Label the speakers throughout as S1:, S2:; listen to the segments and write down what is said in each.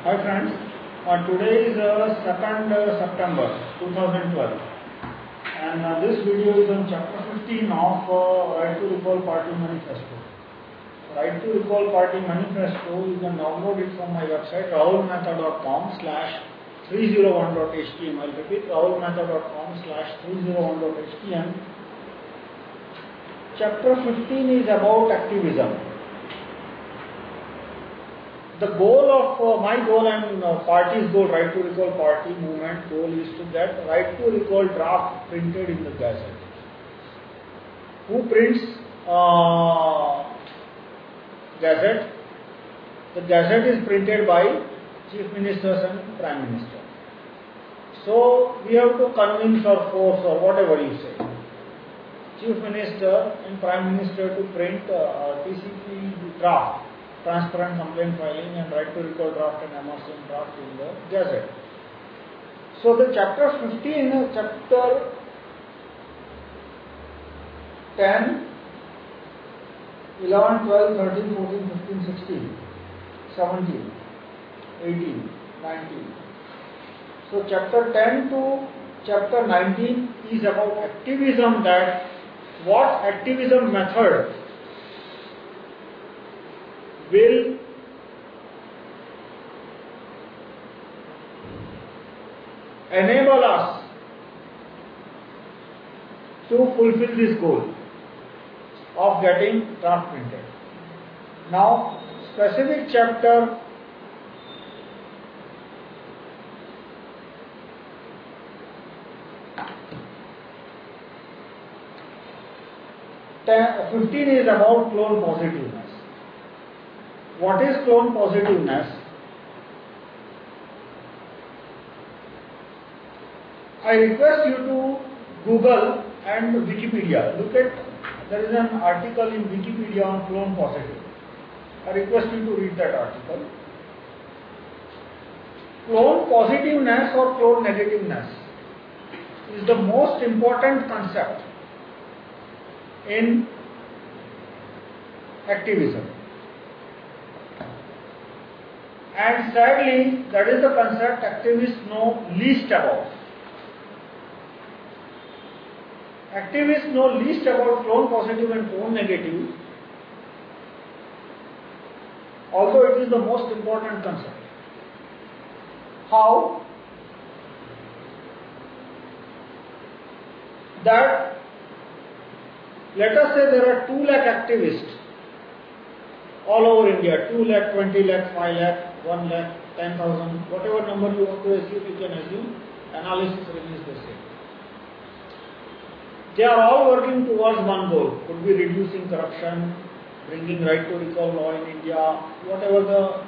S1: Hi friends, uh, today is uh, 2nd uh, September 2012 and uh, this video is on chapter 15 of uh, Right to Recall Party Manifesto. Right to Recall Party Manifesto, you can download it from my website rahulmehta.com slash 301.htm. I'll repeat rahulmehta.com slash 301.htm. Chapter 15 is about activism the goal of uh, my goal and uh, party's goal, right to recall party movement goal is to get right to recall draft printed in the Gazette. Who prints uh, Gazette? The Gazette is printed by Chief Ministers and Prime Minister. So we have to convince or force or whatever you say. Chief Minister and Prime Minister to print uh, TCP draft transparent complaint filing and right to recall draft and MRCM draft in the Gazette. So the chapter 15, chapter 10, 11, 12, 13, 14, 15, 16, 17, 18, 19. So chapter 10 to chapter 19 is about activism that what activism method will enable us to fulfill this goal of getting draft printed. Now, specific chapter Fifteen is about clone positiveness. What is clone positiveness? I request you to Google and Wikipedia. Look at, there is an article in Wikipedia on clone positive. I request you to read that article. Clone positiveness or clone negativeness is the most important concept in activism. And sadly, that is the concept activists know least about. Activists know least about clone positive and clone negative, although it is the most important concept. How? That, let us say there are 2 lakh activists all over India, 2 lakh, 20 lakh, 5 lakh, 1 lakh, 10,000, whatever number you want to assume, you can assume, analysis remains the same. They are all working towards one goal, could be reducing corruption, bringing right to recall law in India, whatever the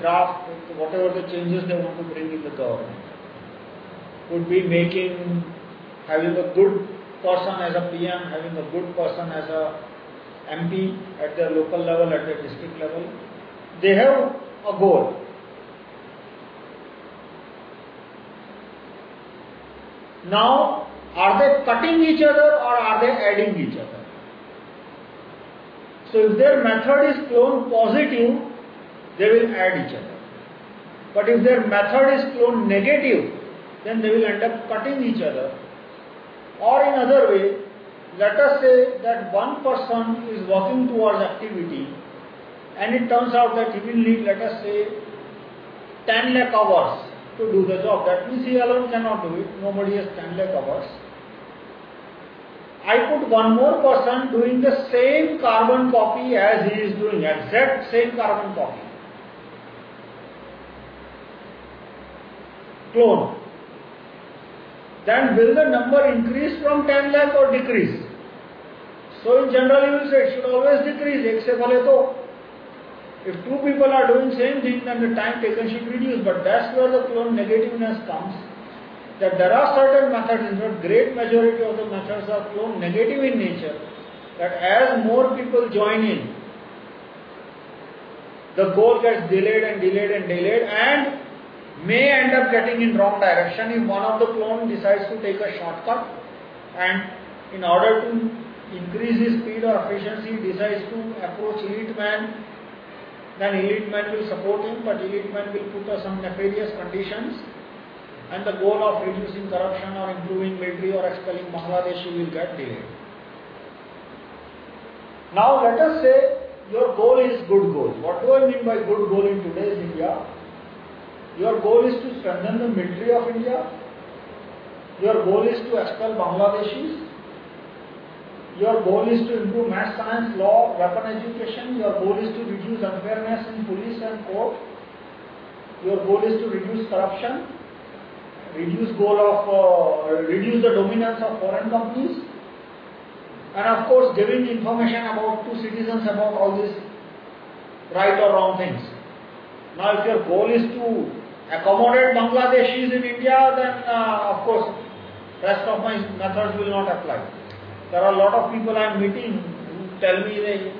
S1: draft, whatever the changes they want to bring in the government. Could be making, having a good person as a PM, having a good person as a MP at their local level, at their district level. They have a goal. Now, are they cutting each other or are they adding each other? So, if their method is clone positive, they will add each other. But if their method is clone negative, then they will end up cutting each other. Or in other way, let us say that one person is working towards activity and it turns out that he will need, let us say, 10 lakh hours to do the job. That means he alone cannot do it. Nobody has 10 lakh hours. I put one more person doing the same carbon copy as he is doing, exact same carbon copy. Clone. Then will the number increase from 10 lakh or decrease? So in general you will say it should always decrease. एक से भले तो if two people are doing same thing, then the time taken should reduce. But that's where the clone negativeness comes. That there are certain methods, in fact, great majority of the methods are clone negative in nature. That as more people join in, the goal gets delayed and delayed and delayed and may end up getting in wrong direction if one of the clone decides to take a shortcut and in order to increase his speed or efficiency decides to approach elite man then elite men will support him, but elite men will put some nefarious conditions, and the goal of reducing corruption or improving military or expelling Bangladeshi will get delayed. Now let us say your goal is good goal. What do I mean by good goal in today's India? Your goal is to strengthen the military of India. Your goal is to expel Bangladeshis. Your goal is to improve math, science, law, weapon education. Your goal is to reduce unfairness in police and court. Your goal is to reduce corruption. Reduce goal of uh, reduce the dominance of foreign companies. And of course, giving information about to citizens about all these right or wrong things. Now, if your goal is to accommodate Bangladeshis in India, then uh, of course, rest of my methods will not apply. There are a lot of people I am meeting who tell me the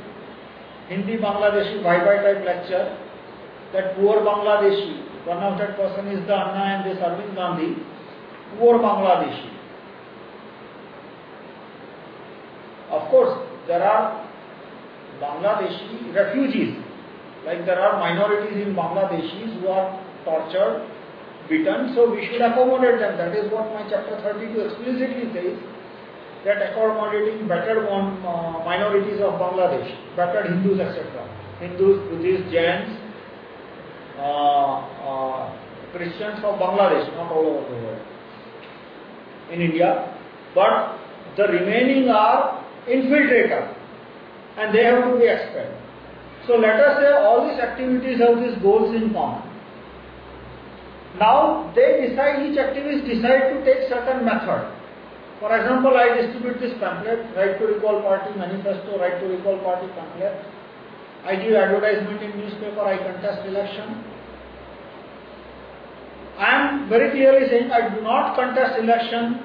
S1: Hindi Bangladeshi bye-bye type lecture that poor Bangladeshi, one of that person is the Anna and this Arvind Gandhi, poor Bangladeshi. Of course, there are Bangladeshi refugees, like there are minorities in Bangladeshis who are tortured, beaten, so we should accommodate them. That is what my chapter 32 explicitly says that accommodating better uh, minorities of Bangladesh, better Hindus, etc. Hindus, Buddhists, Jains, uh, uh, Christians of Bangladesh, not all over the world, in India, but the remaining are infiltrators and they have to be expelled. So let us say all these activities have these goals in common. Now they decide, each activist decide to take certain method for example, I distribute this pamphlet, Right to Recall Party Manifesto, Right to Recall Party pamphlet. I give advertisement in newspaper, I contest election. I am very clearly saying I do not contest election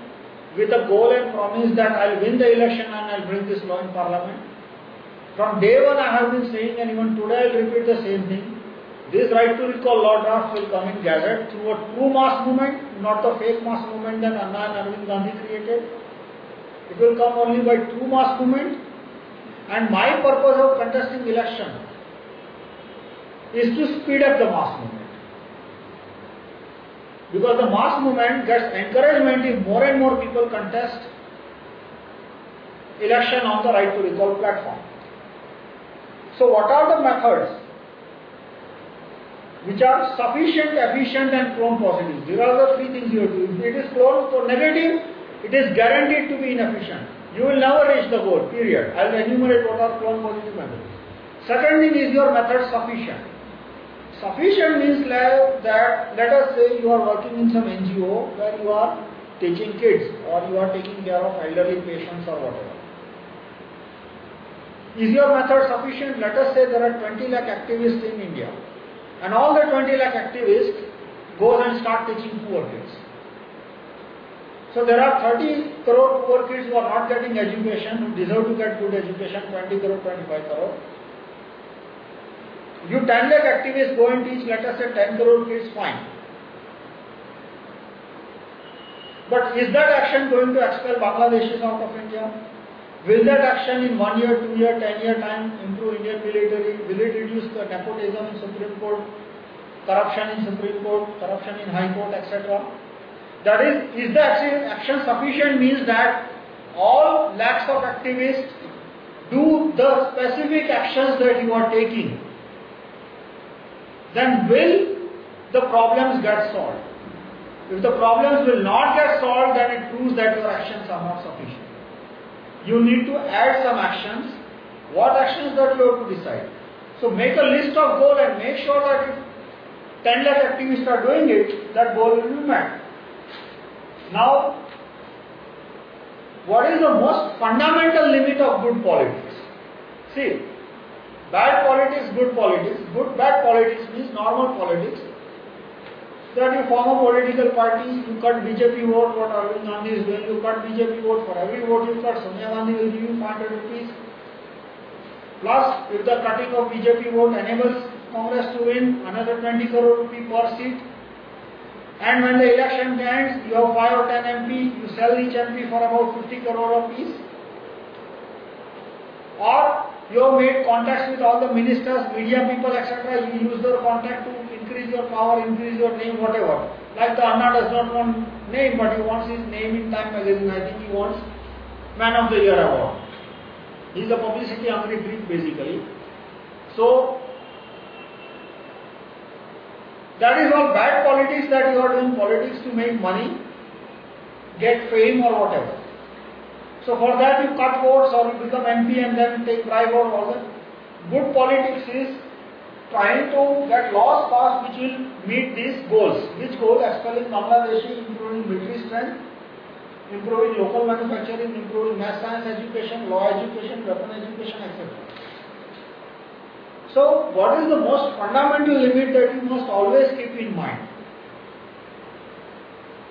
S1: with a goal and promise that I'll win the election and I'll bring this law in parliament. From day one I have been saying and even today I'll repeat the same thing. This right to recall law draft will come in Gazette through a true mass movement, not the fake mass movement that Anna and Arvind Gandhi created. It will come only by true mass movement. And my purpose of contesting election is to speed up the mass movement. Because the mass movement gets encouragement if more and more people contest election on the right to recall platform. So what are the methods which are sufficient, efficient and clone positive. These are the three things you have to do. If it is clone for negative, it is guaranteed to be inefficient. You will never reach the goal, period. I will enumerate what are clone positive methods. Second thing is your method sufficient. Sufficient means that, let us say you are working in some NGO where you are teaching kids or you are taking care of elderly patients or whatever. Is your method sufficient? Let us say there are 20 lakh activists in India. And all the 20 lakh activists go and start teaching poor kids. So there are 30 crore poor kids who are not getting education, who deserve to get good education, 20 crore, 25 crore. You 10 lakh activists go and teach, let us say 10 crore kids, fine. But is that action going to expel Bangladeshis out of India? Will that action in one year, two year, ten year time improve Indian military? Will it reduce the nepotism in Supreme Court, corruption in Supreme Court, corruption in High Court, etc.? That is, is the action sufficient means that all lakhs of activists do the specific actions that you are taking, then will the problems get solved? If the problems will not get solved, then it proves that your actions are not sufficient you need to add some actions. What actions that you have to decide? So make a list of goals and make sure that if 10 lakh activists are doing it, that goal will be met. Now, what is the most fundamental limit of good politics? See, bad politics, good politics. Good, bad politics means normal politics that you form a political party, you cut BJP vote, what Arvind Gandhi is doing, you cut BJP vote, for every vote you cut, Sonia Gandhi will give you 500 rupees. Plus, if the cutting of BJP vote enables Congress to win another 20 crore rupee per seat, and when the election ends, you have 5 or 10 MP, you sell each MP for about 50 crore rupees. Or You have made contacts with all the ministers, media people, etc. You use their contact to increase your power, increase your name, whatever. Like the Anna does not want name, but he wants his name in Time magazine. I think he wants Man of the Year award. He is a publicity hungry freak basically. So, that is all bad politics that you are doing politics to make money, get fame or whatever. So for that you cut votes or you become MP and then take bribe or all that. Good politics is trying to get laws passed which will meet these goals. Which goal? Expelling Bangladeshi, improving military strength, improving local manufacturing, improving math science education, law education, weapon education, etc. So, what is the most fundamental limit that you must always keep in mind?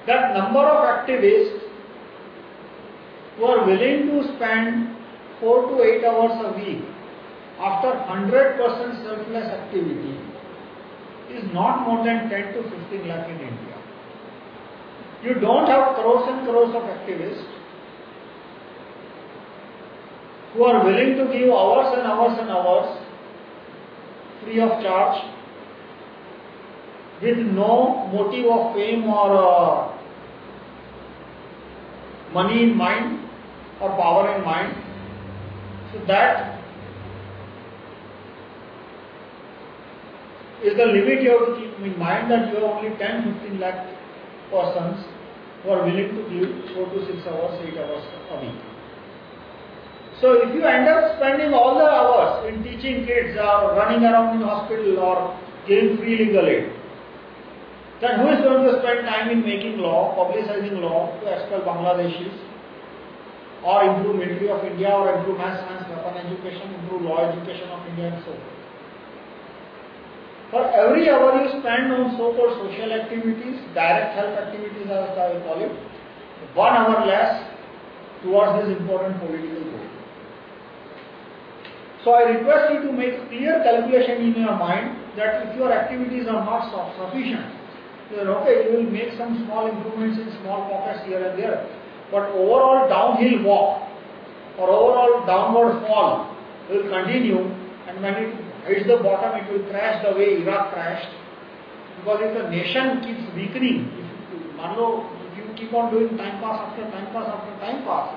S1: That number of activists who are willing to spend 4 to 8 hours a week after 100% selfless activity is not more than 10 to 15 lakh in India. You don't have crores and crores of activists who are willing to give hours and hours and hours free of charge with no motive of fame or uh, money in mind or power in mind. So that is the limit you have to keep in mind that you have only 10 15 lakh persons who are willing to give 4 to 6 hours, 8 hours a week. So if you end up spending all the hours in teaching kids or running around in hospital or giving free legal aid, then who is going to spend time in making law, publicizing law to expel Bangladeshis or improve military of India or improve math science, weapon education, improve law education of India and so on. For every hour you spend on so-called social activities, direct health activities as I call it, one hour less towards this important political goal. So I request you to make clear calculation in your mind that if your activities are not sufficient, then okay, you will make some small improvements in small pockets here and there. But overall downhill walk or overall downward fall will continue and when it hits the bottom it will crash the way Iraq crashed. Because if the nation keeps weakening, if, if you keep on doing time pass after time pass after time pass,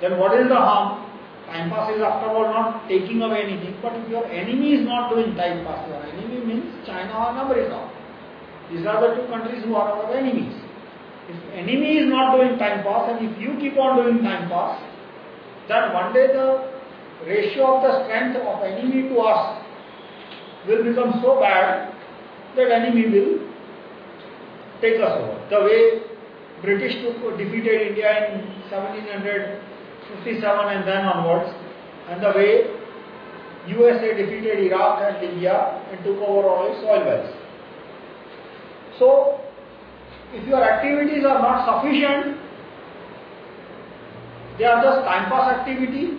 S1: then what is the harm? Time pass is after all not taking away anything, but if your enemy is not doing time pass, your enemy means China or America. These are the two countries who are our enemies. If enemy is not doing time pass and if you keep on doing time pass, then one day the ratio of the strength of enemy to us will become so bad that enemy will take us over. The way British took, defeated India in 1757 and then onwards, and the way USA defeated Iraq and Libya and took over all its oil wells. So, if your activities are not sufficient, they are just time pass activity,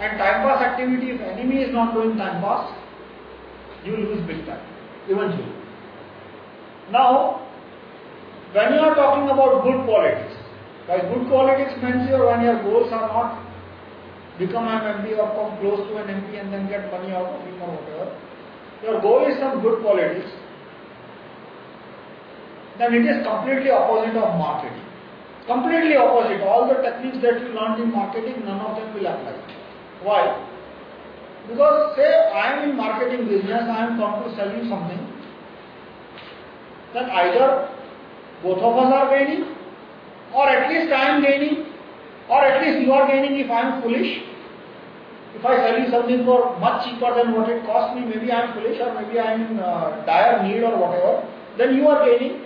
S1: and time pass activity, if enemy is not doing time pass, you lose big time, eventually. Now, when you are talking about good politics, by good politics means your when your goals are not become an MP or come close to an MP and then get money out of him or whatever. Your goal is some good politics then it is completely opposite of marketing. Completely opposite. All the techniques that you learned in marketing, none of them will apply. Why? Because say I am in marketing business, I am come to sell you something, then either both of us are gaining, or at least I am gaining, or at least you are gaining if I am foolish. If I sell you something for much cheaper than what it cost me, maybe I am foolish or maybe I am in uh, dire need or whatever, then you are gaining.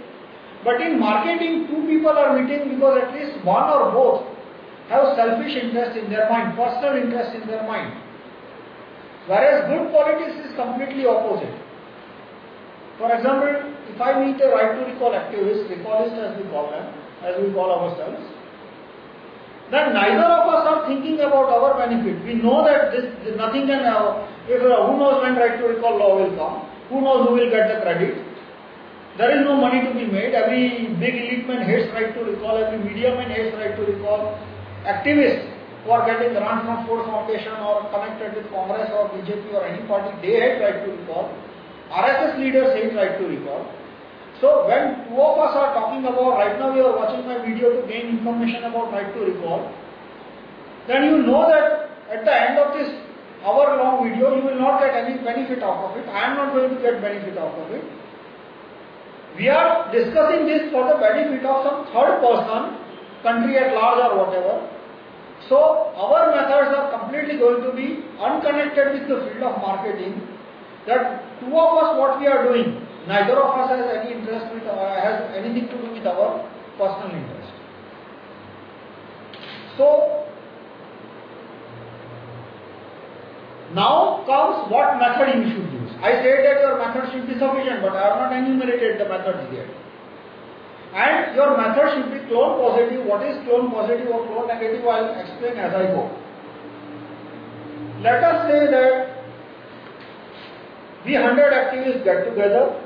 S1: But in marketing, two people are meeting because at least one or both have selfish interest in their mind, personal interest in their mind. Whereas good politics is completely opposite. For example, if I meet a right to recall activist, recallist as we call them, as we call ourselves, then neither of us are thinking about our benefit. We know that this, nothing can, uh, if, uh, who knows when right to recall law will come, who knows who will get the credit, there is no money to be made. Every big elite man hates right to recall. Every media man hates right to recall. Activists who are getting grant from Ford Foundation or connected with Congress or BJP or any party, they hate right to recall. RSS leaders hate right to recall. So when two of us are talking about, right now you are watching my video to gain information about right to recall, then you know that at the end of this hour long video, you will not get any benefit out of it. I am not going to get benefit out of it. We are discussing this for the benefit of some third person, country at large or whatever. So our methods are completely going to be unconnected with the field of marketing. That two of us, what we are doing, neither of us has any interest with, uh, has anything to do with our personal interest. So Now comes what method you should use. I said that your method should be sufficient, but I have not enumerated the methods yet. And your method should be clone positive. What is clone positive or clone negative? I will explain as I go. Let us say that we 100 activists get together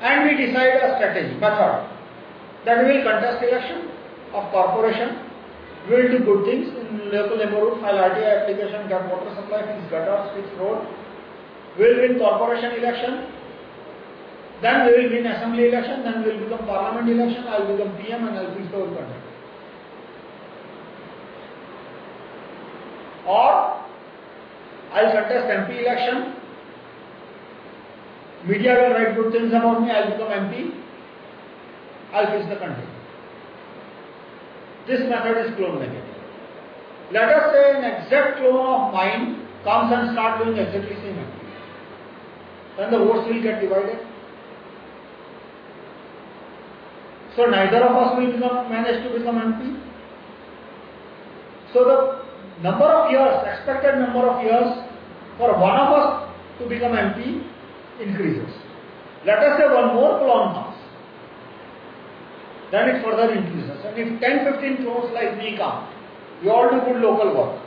S1: and we decide a strategy, method that we will contest election of corporation will do good things in local neighborhood, file RTI application, get water supply, fix gutters, fix road. Will win corporation election. Then we will win assembly election. Then we will become parliament election. I will become PM and I will fix the whole country. Or I will contest MP election. Media will write good things about me. I will become MP. I will fix the country. This method is clone negative. Let us say an exact clone of mine comes and starts doing exactly the same activity. Then the votes will get divided. So neither of us will become, manage to become MP. So the number of years, expected number of years for one of us to become MP increases. Let us say one more clone then it further increases. And if 10, 15 clones like me come, we all do good local work.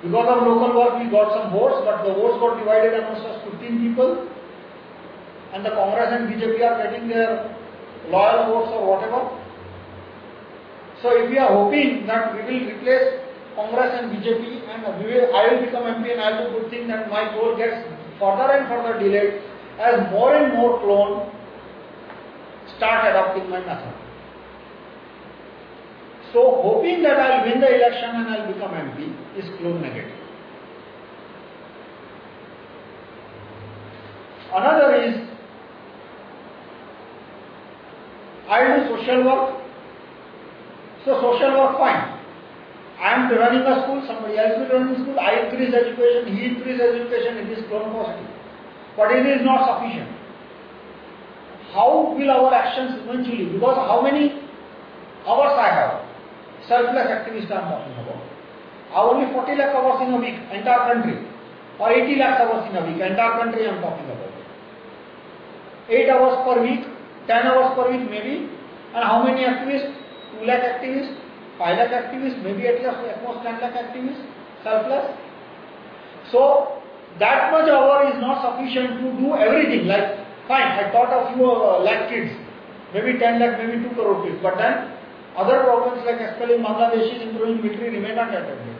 S1: Because of local work, we got some votes, but the votes got divided amongst us 15 people, and the Congress and BJP are getting their loyal votes or whatever. So if we are hoping that we will replace Congress and BJP and will, I will become MP and I will do good thing, then my goal gets further and further delayed as more and more clone start adopting my method. So hoping that I'll win the election and I'll become MP is clone negative. Another is I do social work. So social work fine. I am running a school, somebody else will run a school, I increase education, he increase education, it is clone positive. But it is not sufficient. How will our actions eventually, because how many hours I have? Selfless activist I am talking about. Are only 40 lakh hours in a week, entire country, or 80 lakh hours in a week, entire country I am talking about. 8 hours per week, 10 hours per week maybe, and how many activists? 2 lakh activists, 5 lakh activists, maybe at least at most 10 lakh activists, selfless. So, that much hour is not sufficient to do everything. Like, fine, I taught a few lakh kids, maybe 10 lakh, maybe 2 crore kids, but then other problems like expelling Bangladeshis, improving military remain unattended.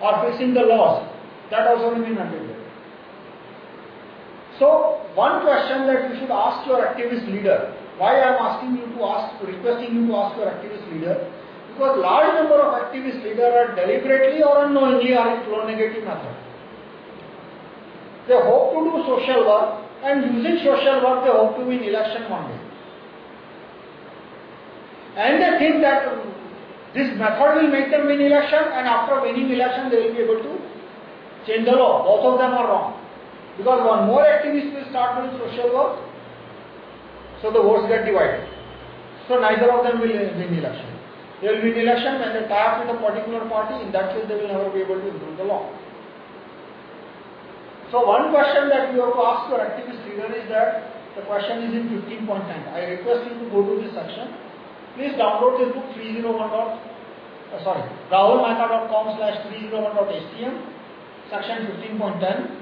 S1: Or fixing the laws, that also remain unattended. So, one question that you should ask your activist leader, why I am asking you to ask, requesting you to ask your activist leader, because large number of activist leaders are deliberately or unknowingly are in clone negative method. They hope to do social work and using social work they hope to win election one day. And they think that um, this method will make them win election and after winning election they will be able to change the law. Both of them are wrong. Because one more activist will start doing social work, so the votes get divided. So neither of them will win election. They will win election when they tie up with a particular party, in that case they will never be able to improve the law. So one question that you have to ask your activist leader is that the question is in 15.9. I request you to go to this section Please download this book 301. Dot, uh, sorry, rahulmehta.com slash 301.htm, section 15.10.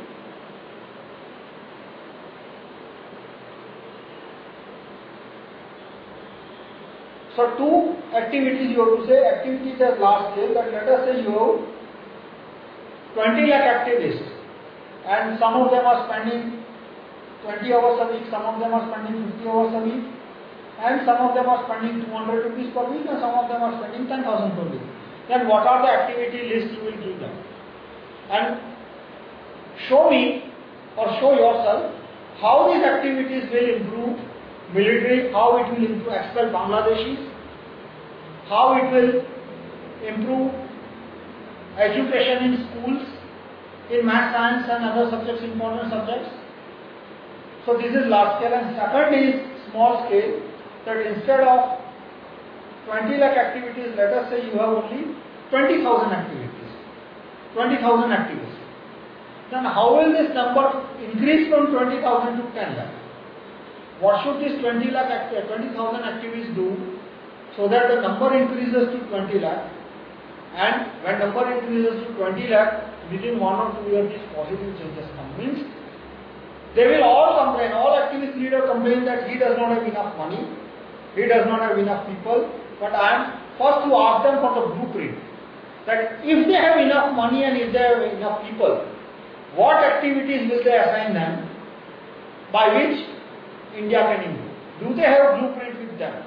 S1: So two activities you have to say, activities at large scale, that let us say you have 20 lakh activists and some of them are spending 20 hours a week, some of them are spending 50 hours a week and some of them are spending 200 rupees per week and some of them are spending 10,000 per week. Then what are the activity lists you will give them? And show me or show yourself how these activities will improve military, how it will improve expel Bangladeshis, how it will improve education in schools, in math, science and other subjects, important subjects. So this is large scale and second is small scale that instead of 20 lakh activities, let us say you have only 20,000 activities, 20,000 activities. Then how will this number increase from 20,000 to 10 lakh? What should this 20 lakh 20,000 activities do so that the number increases to 20 lakh? And when number increases to 20 lakh within one or two years these positive changes come. Means they will all complain. All activist leader complain that he does not have enough money he does not have enough people but I am first to ask them for the blueprint. That if they have enough money and if they have enough people what activities will they assign them by which India can improve? Do they have a blueprint with them?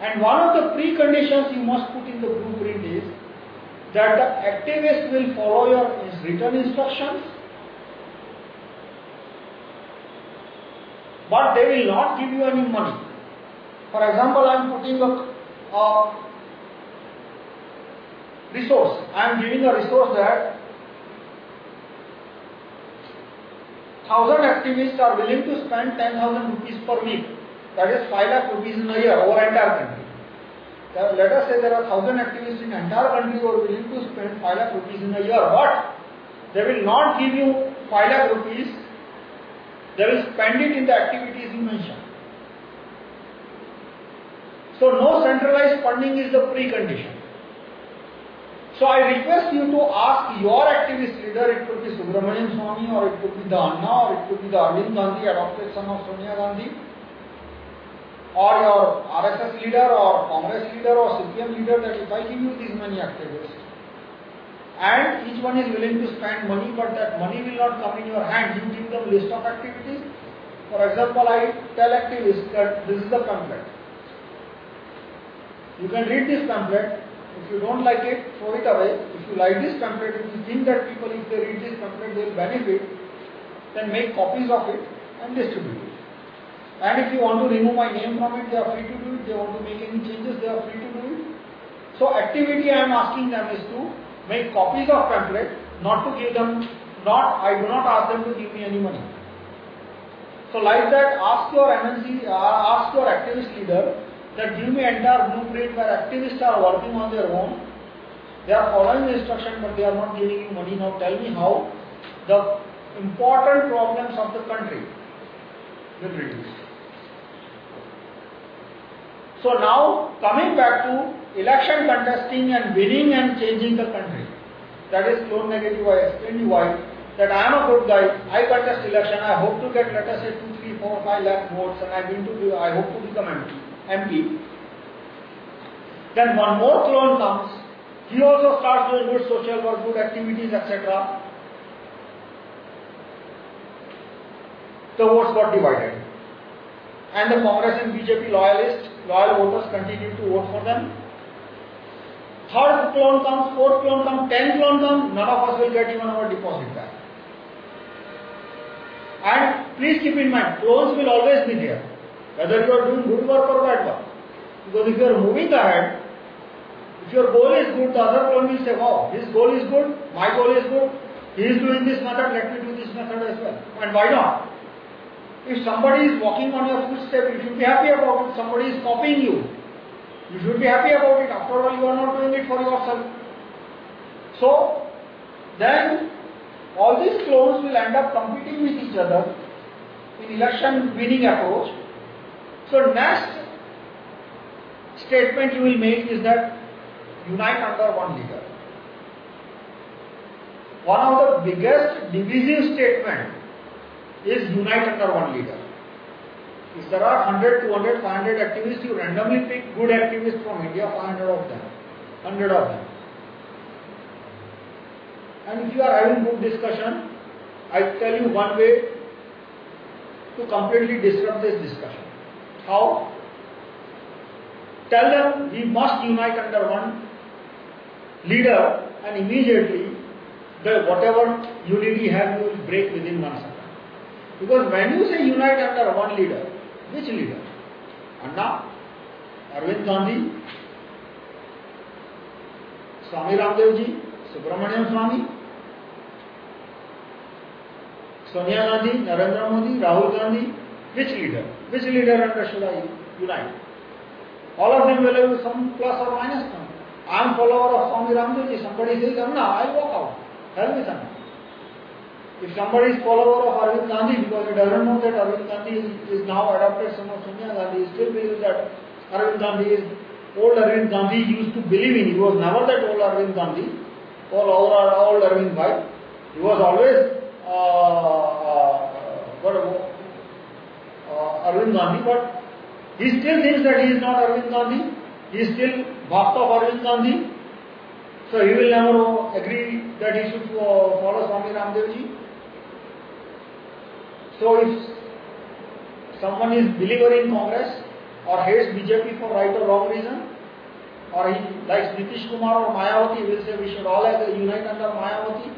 S1: And one of the preconditions you must put in the blueprint is that the activist will follow your written instructions, but they will not give you any money. For example, I am putting a, a resource. I am giving a resource that thousand activists are willing to spend 10,000 rupees per week that is 5 lakh rupees in a year over entire country. Let us say there are 1000 activists in entire country who are willing to spend 5 lakh rupees in a year, but they will not give you 5 lakh rupees, they will spend it in the activities you mentioned. So no centralized funding is the precondition. So I request you to ask your activist leader, it could be Subramanian Swamy or it could be the Anna or it could be the Arvind Gandhi, adopted son of Sonia Gandhi, or your RSS leader or Congress leader or CPM leader that if I give you these many activists and each one is willing to spend money but that money will not come in your hand, you give them list of activities. For example, I tell activists that this is the pamphlet. You can read this pamphlet. If you don't like it, throw it away. If you like this pamphlet, if you think that people, if they read this pamphlet, they will benefit, then make copies of it and distribute it. And if you want to remove my name from it, they are free to do it. They want to make any changes, they are free to do it. So activity I am asking them is to make copies of pamphlet, not to give them, not, I do not ask them to give me any money. So like that, ask your MNC, uh, ask your activist leader that give me entire blueprint where activists are working on their own. They are following the instruction but they are not giving you money. Now tell me how the important problems of the country will reduce. So now coming back to election contesting and winning and changing the country. That is clone negative. I explained you why. That I am a good guy. I contest election. I hope to get let us say 2, 3, 4, 5 lakh votes and I going to be, I hope to become MP. MP. Then one more clone comes. He also starts doing good social work, good activities, etc. The votes got divided. And the Congress and BJP loyalists loyal voters continue to vote for them. Third clone comes, fourth clone comes, tenth clone comes, none of us will get even our deposit back. And please keep in mind, clones will always be there, whether you are doing good work or bad work. Because if you are moving ahead, if your goal is good, the other clone will say, wow, his goal is good, my goal is good, he is doing this method, let me do this method as well. And why not? If somebody is walking on your footstep, you should be happy about it. Somebody is copying you. You should be happy about it. After all, you are not doing it for yourself. So, then all these clones will end up competing with each other in election winning approach. So, next statement you will make is that unite under one leader. One of the biggest divisive statement is unite under one leader. If there are 100, 200, 500 activists, you randomly pick good activists from India, 500 of them, 100 of them. And if you are having good discussion, I tell you one way to completely disrupt this discussion. How? Tell them we must unite under one leader and immediately the whatever unity have you will break within one second. Because when you say unite under one leader, which leader? Anna, Arvind Gandhi, Swami Ramdev ji, Subramanian Swami, Sonia Gandhi, Narendra Modi, Rahul Gandhi, which leader? Which leader under should I unite? All of them will have some plus or minus. I am follower of Swami Ramdev. Somebody says Anna, I walk out. Hell me, Anna. If somebody is follower of Arvind Gandhi because he doesn't know that Arvind Gandhi is, is now adopted son of Sonia Gandhi, he still believes that Arvind Gandhi is old Arvind Gandhi used to believe in. He was never that old Arvind Gandhi, old, old, old Arvind Bhai. He was always uh, uh, uh, Arvind Gandhi, but he still thinks that he is not Arvind Gandhi. He is still Bhakt of Arvind Gandhi. So he will never agree that he should follow Swami Ramdev ji. So if someone is believer in Congress or hates BJP for right or wrong reason, or he likes Nitish Kumar or Mayawati, he will say we should all unite under Mayawati.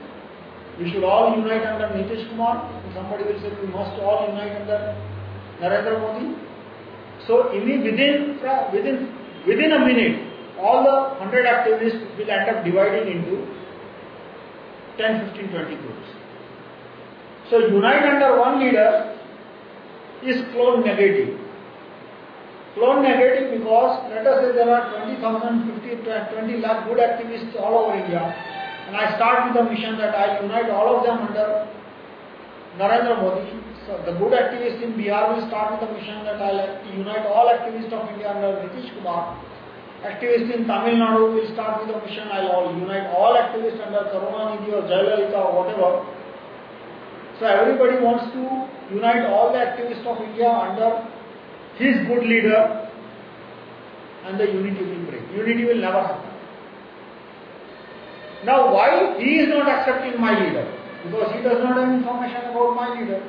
S1: We should all unite under Nitish Kumar. Somebody will say we must all unite under Narendra Modi. So within uh, within within a minute, all the 100 activists will end up dividing into 10, 15, 20 groups. So unite under one leader is clone negative. Clone negative because let us say there are 20,000, 50, 20 lakh good activists all over India and I start with a mission that I unite all of them under Narendra Modi. So the good activists in Bihar will start with a mission that I will unite all activists of India under Nitish Kumar. Activists in Tamil Nadu will start with a mission I will unite all activists under Karunanidhi or Jayalalitha or whatever. So everybody wants to unite all the activists of India under his good leader and the unity will break. Unity will never happen. Now why he is not accepting my leader? Because he does not have information about my leader.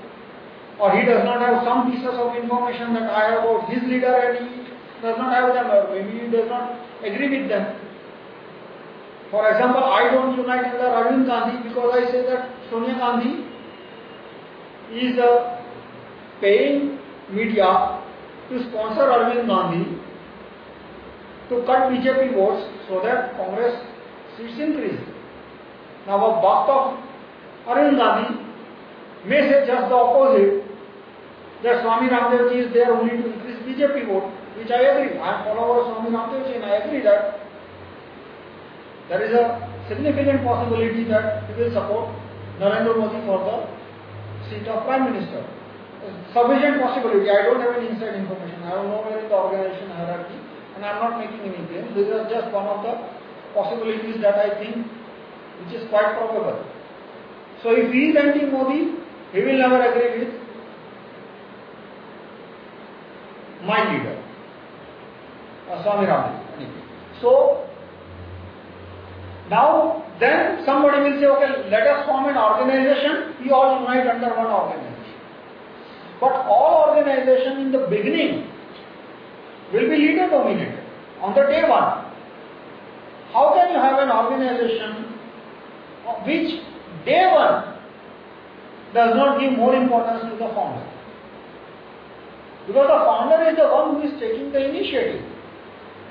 S1: Or he does not have some pieces of information that I have about his leader and he does not have them or maybe he does not agree with them. For example, I don't unite under Arvind Gandhi because I say that Sonia Gandhi is uh, paying media to sponsor Arvind Gandhi to cut BJP votes so that Congress seats increase. Now a Bhakt of Arvind Gandhi may say just the opposite that Swami Ramdev ji is there only to increase BJP vote, which I agree. I am follower of Swami Ramdev and I agree that there is a significant possibility that he will support Narendra Modi for the seat of Prime Minister. Sufficient possibility. I don't have any inside information. I don't know where the organization hierarchy and I am not making any claims. This is just one of the possibilities that I think which is quite probable. So if he is anti-Modi, he will never agree with my leader, uh, Swami Ramdev. So now then somebody will say, okay, let us form an organization, we all unite under one organization. But all organization in the beginning will be leader dominated on the day one. How can you have an organization which day one does not give more importance to the founder? Because the founder is the one who is taking the initiative.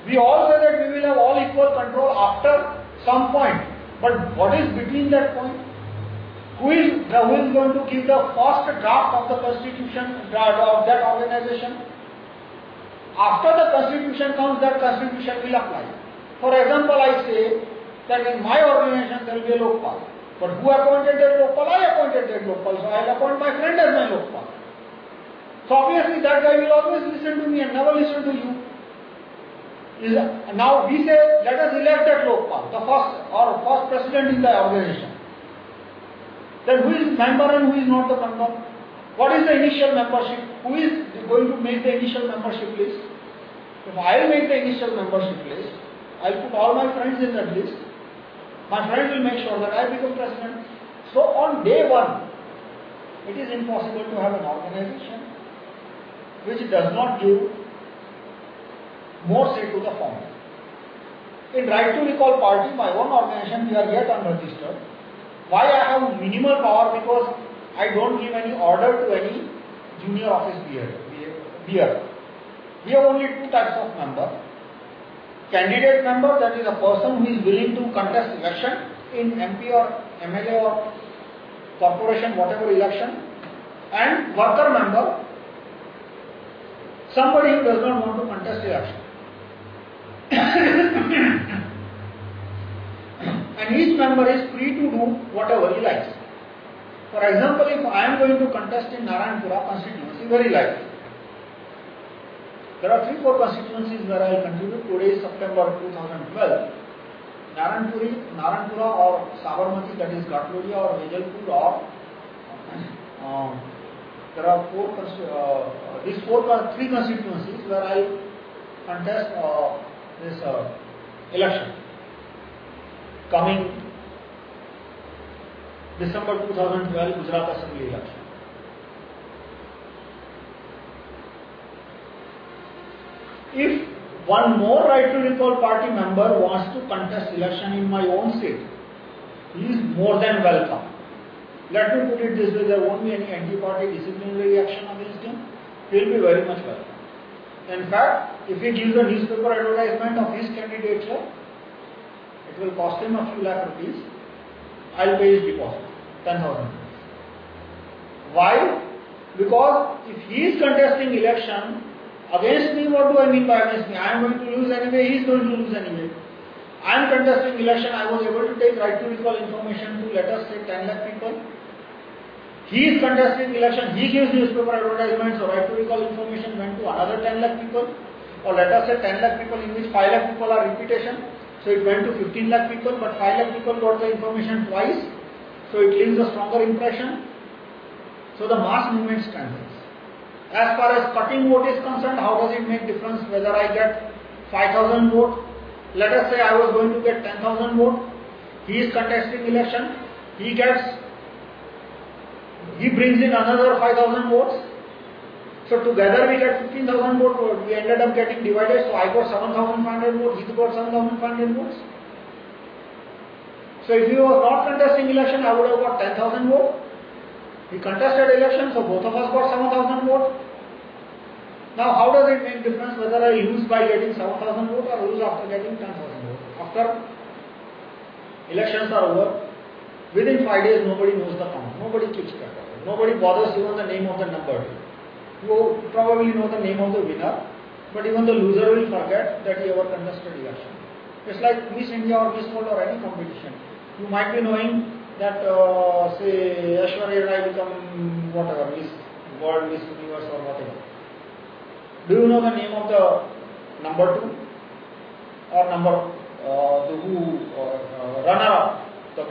S1: We all say that we will have all equal control after some point. But what is between that point? Who is, who is going to give the first draft of the constitution of that organization? After the constitution comes, that constitution will apply. For example, I say that in my organization there will be a Lokpal. But who appointed that Lokpal? I appointed that Lokpal. So I will appoint my friend as my Lokpal. So obviously that guy will always listen to me and never listen to you. Now we say, let us elect that Lokpal, the first or first president in the organization. Then who is member and who is not the member? What is the initial membership? Who is going to make the initial membership list? If I will make the initial membership list, I will put all my friends in that list. My friend will make sure that I become president. So on day one, it is impossible to have an organization which does not give more say to the founder. In right to recall party, my own organization, we are yet unregistered. Why I have minimal power? Because I don't give any order to any junior office bearer. We have only two types of member. Candidate member, that is a person who is willing to contest election in MP or MLA or corporation, whatever election. And worker member, somebody who does not want to contest election. and each member is free to do whatever he likes. For example, if I am going to contest in Narayanpura constituency, very likely. There are three, four constituencies where I will contribute. Today is September 2012. Narayanpuri, Narayanpura or Sabarmati, that is Ghatlodia or Vejalpur or um, there are four, uh, these four, three constituencies where I contest uh, this uh, election coming December 2012 Gujarat Assembly election. If one more right to recall party member wants to contest election in my own state, he is more than welcome. Let me put it this way, there won't be any anti-party disciplinary action against him. He will be very much welcome. In fact, if he gives a newspaper advertisement of his candidature, it will cost him a few lakh rupees. I'll pay his deposit, 10,000 rupees. Why? Because if he is contesting election, Against me, what do I mean by against me? I am going to lose anyway, he is going to lose anyway. I am contesting election, I was able to take right to recall information to let us say 10 lakh people. He is contesting election, he gives newspaper advertisements, right to recall information went to another 10 lakh people. Or let us say 10 lakh people in which 5 lakh people are repetition. So it went to 15 lakh people, but 5 lakh people got the information twice. So it leaves a stronger impression. So the mass movement stands. As far as cutting vote is concerned, how does it make difference whether I get 5000 vote? Let us say I was going to get 10,000 vote. He is contesting election. He gets, he brings in another 5000 votes. So together we get 15,000 votes. We ended up getting divided. So I got 7,500 votes. He got 7,500 votes. So if he was not contesting election, I would have got 10,000 votes. We contested election, so both of us got 7,000 votes. Now, how does it make difference whether I lose by getting 7,000 votes or lose after getting 10,000 votes? After elections are over, within five days, nobody knows the count. Nobody keeps track. Nobody bothers even the name of the number. You probably know the name of the winner, but even the loser will forget that he ever contested election. It's like Miss India or Miss World or any competition. You might be knowing that uh, say Aishwarya Rai become whatever, Miss World, Miss Universe or whatever. Do you know the name of the number two or number uh, the who uh, runner up, the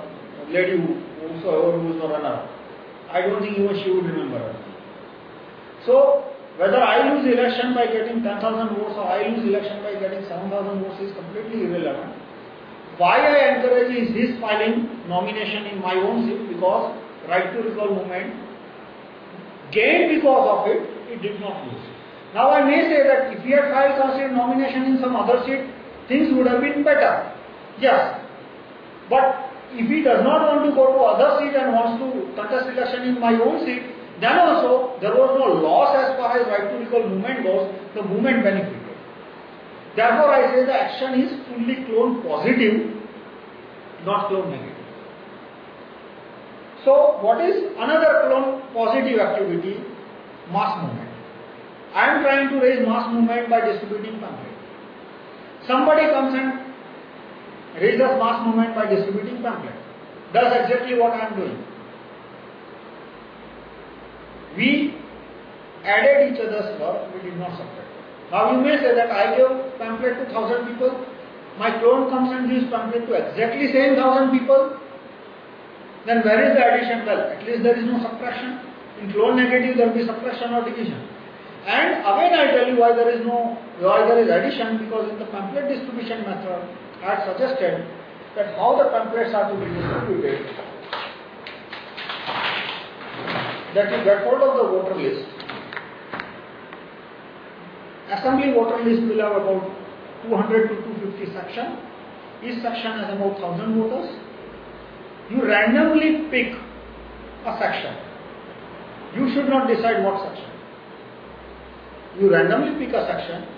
S1: lady who whosoever who is the runner up? I don't think even she would remember her. So whether I lose election by getting 10,000 votes or I lose election by getting 7,000 votes is completely irrelevant. Why I encourage is his filing nomination in my own seat because right to recall movement gained because of it, it did not lose. Now I may say that if he had filed considered nomination in some other seat, things would have been better. Yes. But if he does not want to go to other seat and wants to contest election in my own seat, then also there was no loss as far as right to recall movement goes, the movement benefited. Therefore, I say the action is fully clone positive, not clone negative. So, what is another clone positive activity? Mass movement. I am trying to raise mass movement by distributing pamphlet. Somebody comes and raises mass movement by distributing pamphlet. That's exactly what I am doing. We added each other's work, we did not subtract. Now you may say that I gave pamphlet to thousand people, my clone comes and gives pamphlet to exactly same thousand people, then where is the addition? Well, at least there is no subtraction. In clone negative, there will be subtraction or division. And again, I tell you why there is no why there is addition because in the pamphlet distribution method, had suggested that how the pamphlets are to be distributed. That you get hold of the voter list. Assembly voter list will have about 200 to 250 sections. Each section has about 1000 voters. You randomly pick a section. You should not decide what section. You randomly pick a section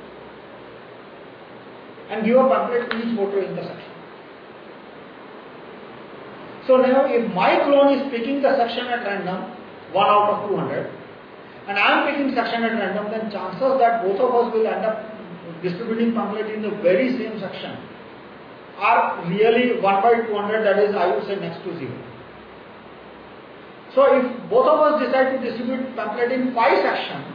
S1: and give a pamphlet to each voter in the section. So now if my clone is picking the section at random, 1 out of 200, and I am picking section at random, then chances that both of us will end up distributing pamphlet in the very same section are really 1 by 200, that is, I would say, next to 0. So, if both of us decide to distribute pamphlet in 5 sections,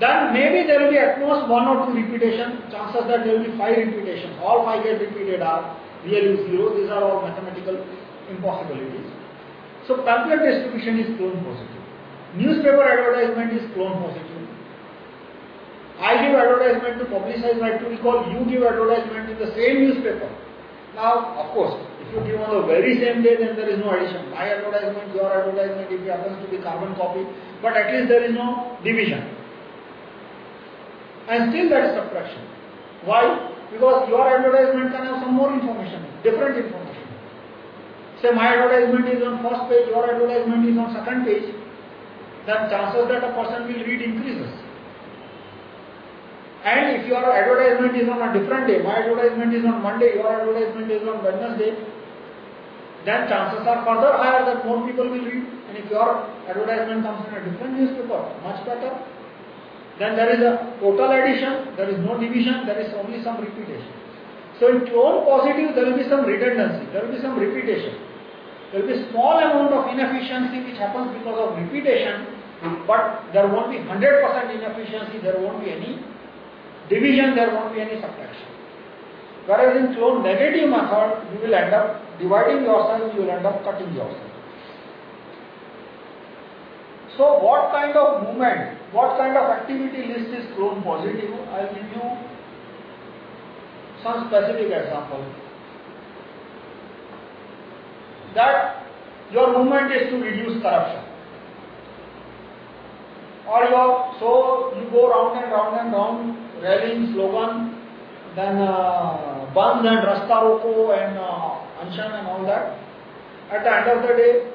S1: then maybe there will be at most 1 or 2 repetition, chances that there will be 5 repetitions. All 5 get repeated are really 0. These are all mathematical impossibilities. So, pamphlet distribution is clone positive. Newspaper advertisement is clone positive. I give advertisement to publicize my to recall, you give advertisement in the same newspaper. Now, of course, if you give on the very same day, then there is no addition. My advertisement, your advertisement, if it happens to be carbon copy, but at least there is no division. And still that is subtraction. Why? Because your advertisement can have some more information, different information. Say my advertisement is on first page, your advertisement is on second page, then chances that a person will read increases. And if your advertisement is on a different day, my advertisement is on Monday, your advertisement is on Wednesday, then chances are further higher that more people will read. And if your advertisement comes in a different newspaper, much better. Then there is a total addition, there is no division, there is only some repetition. So in clone positive, there will be some redundancy, there will be some repetition. There will be small amount of inefficiency which happens because of repetition, but there won't be 100% inefficiency, there won't be any division, there won't be any subtraction. Whereas in clone negative method, you will end up dividing yourself, you will end up cutting yourself. So what kind of movement, what kind of activity list is clone positive? I will give you some specific example. That your movement is to reduce corruption. Or your, so you go round and round and round rallying slogan, then uh, Bandh and Rasta Roko and uh, Anshan and all that. At the end of the day,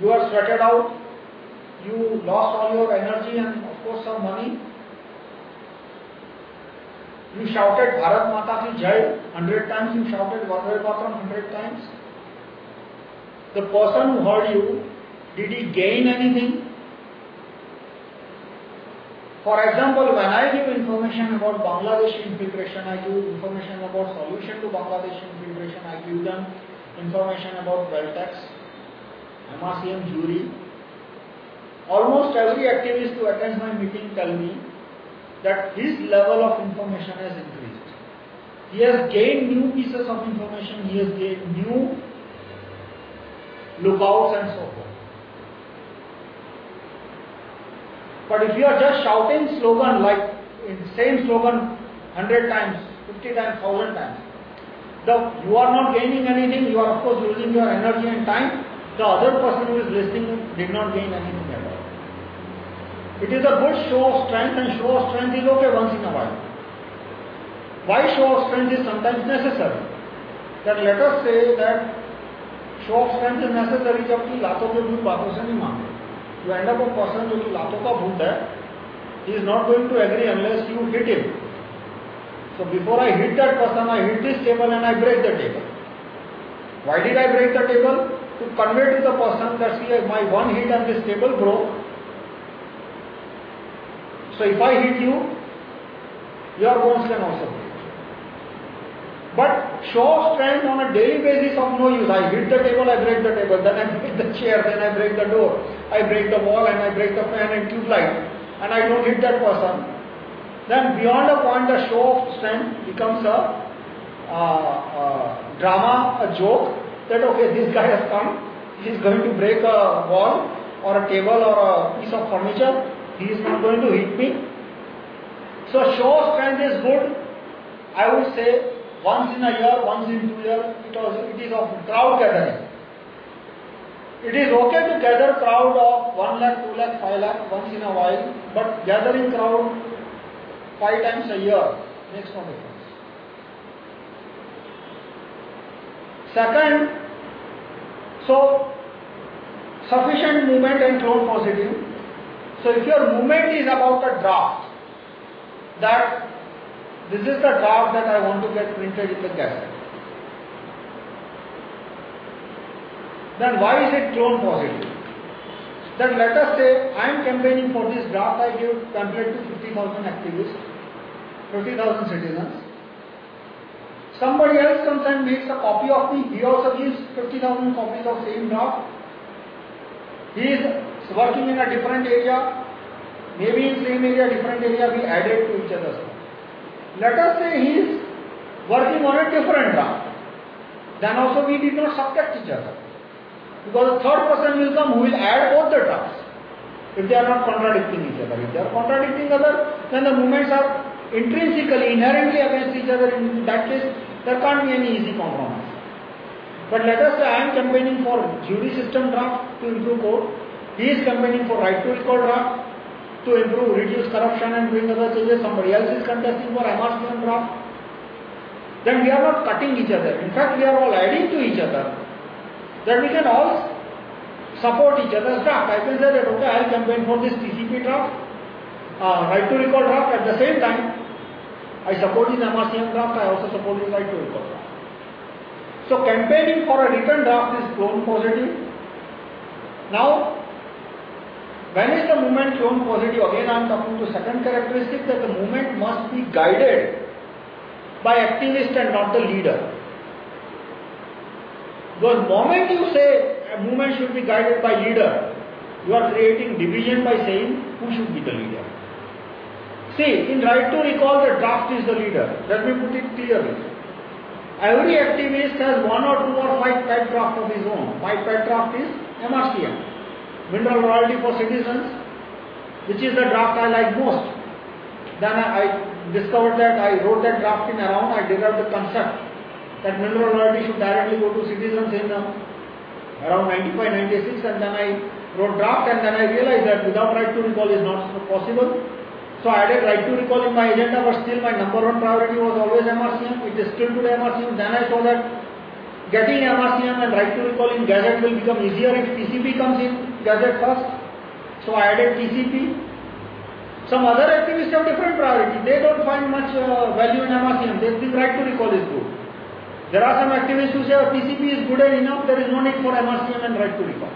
S1: you are sweated out, you lost all your energy and of course some money. You shouted Bharat Mata Ki Jai hundred times, you shouted Vande Mataram hundred times. The person who heard you, did he gain anything? For example, when I give information about Bangladesh infiltration, I give information about solution to Bangladesh infiltration, I give them information about tax, MRCM jury. Almost every activist who attends my meeting tell me that his level of information has increased. He has gained new pieces of information, he has gained new lookouts and so forth. But if you are just shouting slogan like in same slogan 100 times, 50 times, 1000 times, the, you are not gaining anything, you are of course losing your energy and time. The other person who is listening did not gain anything. It is a good show of strength, and show of strength is okay once in a while. Why show of strength is sometimes necessary? That let us say that show of strength is necessary जबकि लातों के भूत बातों से नहीं मानते। You and up person जो कि लातों का भूत है ही is not going to agree unless you hit him so before I hit that person I hit this table and I break the table why did I break the table to convey to the person that see my one hit and this table broke So if I hit you, your bones can also break. But show strength on a daily basis of no use. I hit the table, I break the table, then I break the chair, then I break the door, I break the wall and I break the fan and tube light, and I don't hit that person. Then beyond a point, the show of strength becomes a uh, drama, a joke, that okay, this guy has come, he is going to break a wall or a table or a piece of furniture. He is not going to hit me. So show strength is good. I would say once in a year, once in two years, it, it is of crowd gathering. It is okay to gather crowd of 1 lakh, 2 lakh, 5 lakh once in a while, but gathering crowd five times a year makes no difference. Second, so sufficient movement and clone positive. So if your movement is about a draft, that this is the draft that I want to get printed in the Gazette. Then why is it clone positive? Then let us say I am campaigning for this draft, I give pamphlet to 50,000 activists, 50,000 citizens. Somebody else comes and makes a copy of me, he also gives 50,000 copies of same draft. He is working in a different area, maybe in same area, different area, we added to each other's Let us say he is working on a different draft. Then also we did not subtract each other. Because a third person will come who will add both the drafts. If they are not contradicting each other. If they are contradicting other, then the movements are intrinsically, inherently against each other. In that case, there can't be any easy compromise. But let us say I am campaigning for jury system draft to improve court. He is campaigning for right to recall draft to improve, reduce corruption and bring other changes. Somebody else is contesting for MRCM draft. Then we are not cutting each other. In fact, we are all adding to each other that we can all support each other's draft. I can say that, okay, I will campaign for this TCP draft, uh, right to recall draft. At the same time, I support his MRCM draft, I also support his right to recall draft. So campaigning for a written draft is clone positive. Now, when is the movement clone positive? Again, I am talking to second characteristic that the movement must be guided by activist and not the leader. Because moment you say a movement should be guided by leader, you are creating division by saying who should be the leader. See, in right to recall, the draft is the leader. Let me put it clearly. Every activist has one or two or five pet draft of his own. My pet draft is MRCM, Mineral Royalty for Citizens, which is the draft I like most. Then I discovered that I wrote that draft in around, I derived the concept that mineral royalty should directly go to citizens in uh, around 95, 96 and then I wrote draft and then I realized that without right to recall is not possible. So I added right to recall in my agenda but still my number one priority was always MRCM. It is still today MRCM. Then I saw that getting MRCM and right to recall in Gazette will become easier if TCP comes in Gazette first. So I added TCP. Some other activists have different priority. They don't find much uh, value in MRCM. They think right to recall is good. There are some activists who say oh, TCP is good and enough, there is no need for MRCM and right to recall.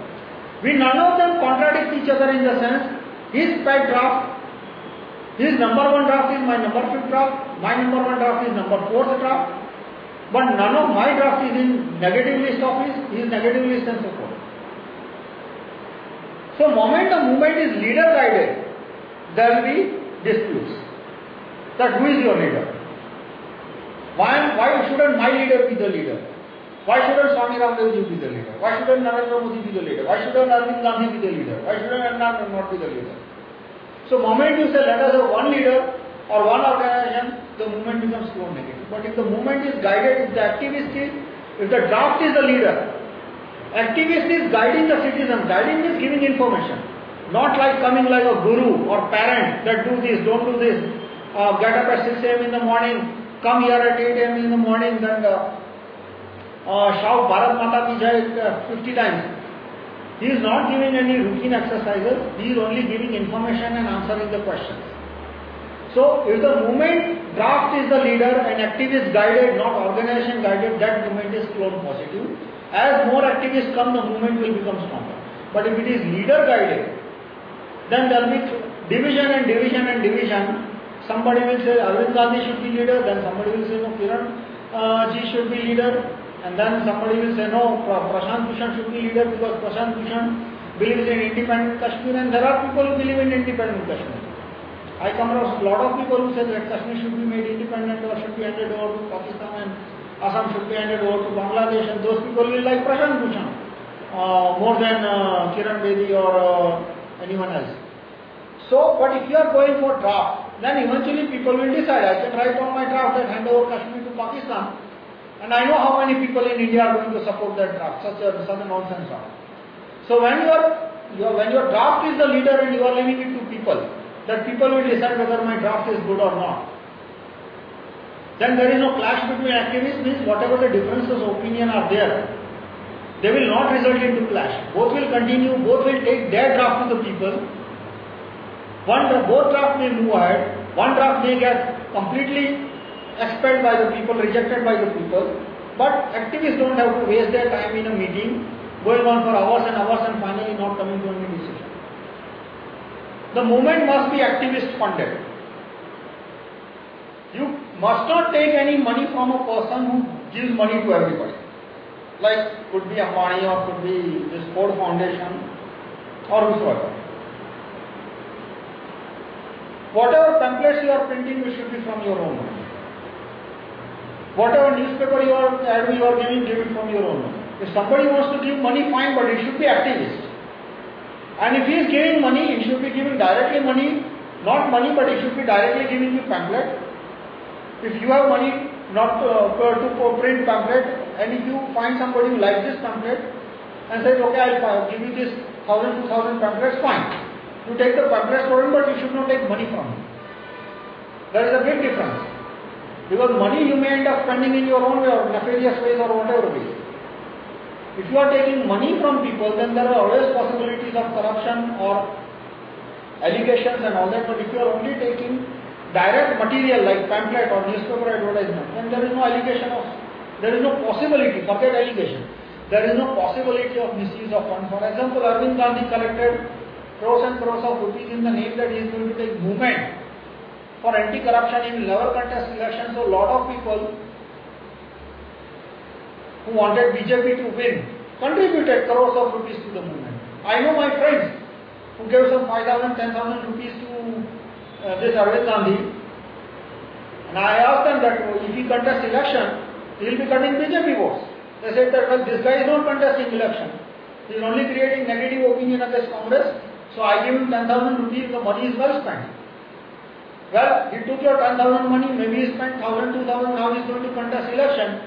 S1: We none of them contradict each other in the sense, his pet draft, his number one draft is my number fifth draft, my number one draft is number fourth draft, but none of my draft is in negative list of his, his negative list and so forth. So moment the movement is leader guided, there will be disputes. That who is your leader? Why, why shouldn't my leader be the leader? Why shouldn't Swami Ramdev be the leader? Why shouldn't Narendra Modi be the leader? Why shouldn't Arvind Gandhi be the leader? Why shouldn't not be the leader? So moment you say let us have one leader or one organization, the movement becomes more negative. But if the movement is guided, if the activist is, if the draft is the leader, activist is guiding the citizen, guiding is giving information. Not like coming like a guru or parent that do this, don't do this, uh, get up at 6 a.m. in the morning, come here at 8 a.m. in the morning and uh, uh, shout Bharat Mata Ki uh, 50 times. He is not giving any routine exercises, he is only giving information and answering the questions. So, if the movement draft is the leader and activist guided, not organization guided, that movement is clone positive. As more activists come, the movement will become stronger. But if it is leader guided, then there will be division and division and division Somebody will say Arvind Gandhi should be leader, then somebody will say no, Kiran uh, should be leader, and then somebody will say no, Prashant Bhushan should be leader because Prashant Bhushan believes in independent Kashmir, and there are people who believe in independent Kashmir. I come across a lot of people who say that Kashmir should be made independent or should be handed over to Pakistan and Assam should be handed over to Bangladesh, and those people will like Prashant Bhushan. uh, more than uh, Kiran Bedi or uh, anyone else. So, but if you are going for draft, then eventually people will decide. I can write on my draft and hand over Kashmir to Pakistan, and I know how many people in India are going to support that draft. Such a such a nonsense. So when your when your draft is the leader and you are leaving it to people, that people will decide whether my draft is good or not. Then there is no clash between activists, means whatever the differences of opinion are there, they will not result into clash. Both will continue, both will take their draft to the people, one, both draft may move ahead, one draft may get completely expelled by the people, rejected by the people, but activists don't have to waste their time in a meeting, going on for hours and hours and finally not coming to any decision. The movement must be activist funded. You must not take any money from a person who gives money to everybody. Like could be Ambani or could be this Ford Foundation or whosoever. Whatever pamphlets you are printing, it should be from your own money. Whatever newspaper you are you are giving, give it from your own money. If somebody wants to give money, fine, but it should be activist. And if he is giving money, he should be giving directly money, not money, but he should be directly giving you pamphlet. If you have money not uh, to print pamphlet, and if you find somebody who likes this pamphlet and says, okay, I'll give you this thousand, two thousand pamphlets, fine. You take the pamphlet for him, but you should not take money from him. There is a big difference. Because money you may end up spending in your own way or nefarious ways or whatever ways. If you are taking money from people, then there are always possibilities of corruption or allegations and all that. But if you are only taking direct material like pamphlet or newspaper advertisement, then there is no allegation of, there is no possibility, forget allegation. There is no possibility of misuse of funds. For example, Arvind Gandhi collected crores and crores of rupees in the name that he is going to take movement for anti-corruption in lower contest elections. So lot of people who wanted BJP to win contributed crores of rupees to the movement. I know my friends who gave some 5,000, 10,000 rupees to uh, this Arvind Gandhi. And I asked them that if he contests election, he will be cutting BJP votes. They said that well, this guy is not contesting election. He is only creating negative opinion against Congress so I give him 10,000 rupees, the money is well spent. Well, he took your 10,000 money, maybe he spent 1,000, 2,000, now he is going to contest election.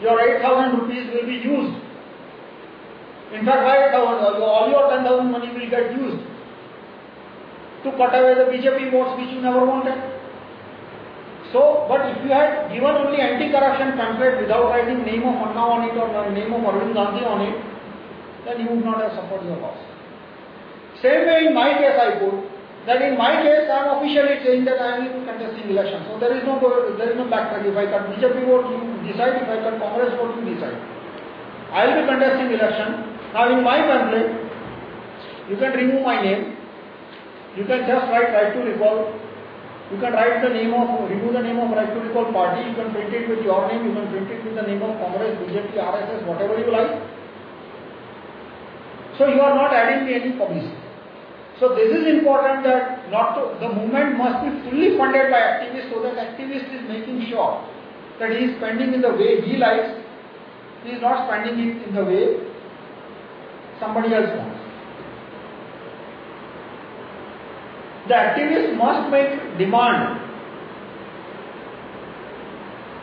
S1: Your 8,000 rupees will be used. In fact, 5,000, all your 10,000 money will get used to cut away the BJP votes which you never wanted. So, but if you had given only anti-corruption pamphlet without writing name of Anna on it or name of Arvind Gandhi on it, then you would not have supported your cause. Same way in my case I put that in my case I am officially saying that I am contesting election. So there is no there is no backtrack. If I cut BJP vote, you decide. If I cut Congress vote, you decide. I will be contesting election. Now in my pamphlet, you can remove my name. You can just write right to recall. You can write the name of, remove the name of right to recall party. You can print it with your name. You can print it with the name of Congress, BJP, RSS, whatever you like. So you are not adding any publicity. So this is important that not to, the movement must be fully funded by activists so that activist is making sure that he is spending in the way he likes, he is not spending it in the way somebody else wants. The activist must make demand.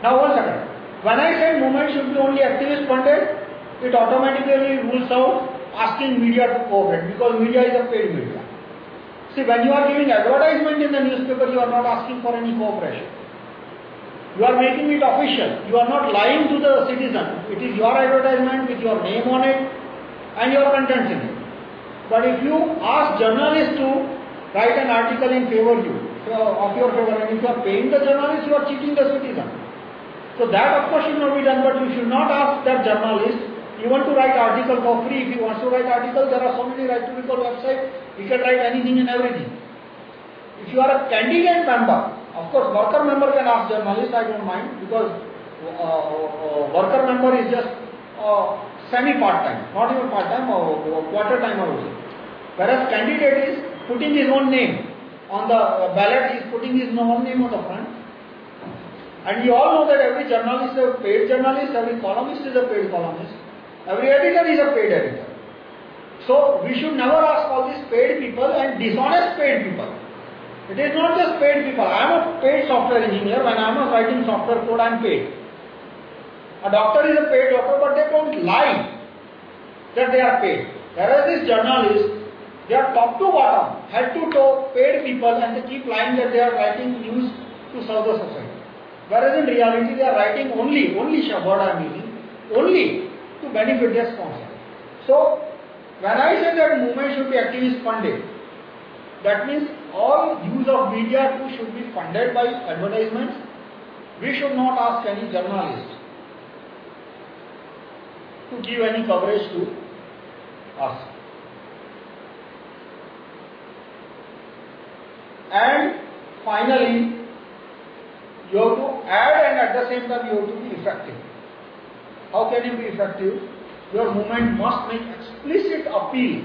S1: Now one second. When I say movement should be only activist funded, it automatically rules out asking media to cooperate because media is a paid media. See, when you are giving advertisement in the newspaper, you are not asking for any cooperation. You are making it official. You are not lying to the citizen. It is your advertisement with your name on it and your contents in it. But if you ask journalists to write an article in favor you, of your favor, and if you are paying the journalist, you are cheating the citizen. So that of course should not be done, but you should not ask that journalist you want to write article for free. If he wants to write article, there are so many right to recall websites. He can write anything and everything. If you are a candidate member, of course, worker member can ask journalist. I don't mind because uh, uh, worker member is just uh, semi part time, not even part time or quarter time also. Whereas candidate is putting his own name on the ballot. He is putting his own name on the front. And we all know that every journalist is a paid journalist, every columnist is a paid columnist. Every editor is a paid editor. So we should never ask all these paid people and dishonest paid people. It is not just paid people. I am a paid software engineer. When I am writing software code, I am paid. A doctor is a paid doctor, but they don't lie that they are paid. Whereas this journalist, they are top to bottom, head to toe, paid people, and they keep lying that they are writing news to serve the society. Whereas in reality, they are writing only, only word I only to benefit their sponsor. So, when I say that movement should be activist funded, that means all use of media too should be funded by advertisements. We should not ask any journalist to give any coverage to us. And finally, you have to add and at the same time you have to be effective. How can you be effective? Your movement must make explicit appeal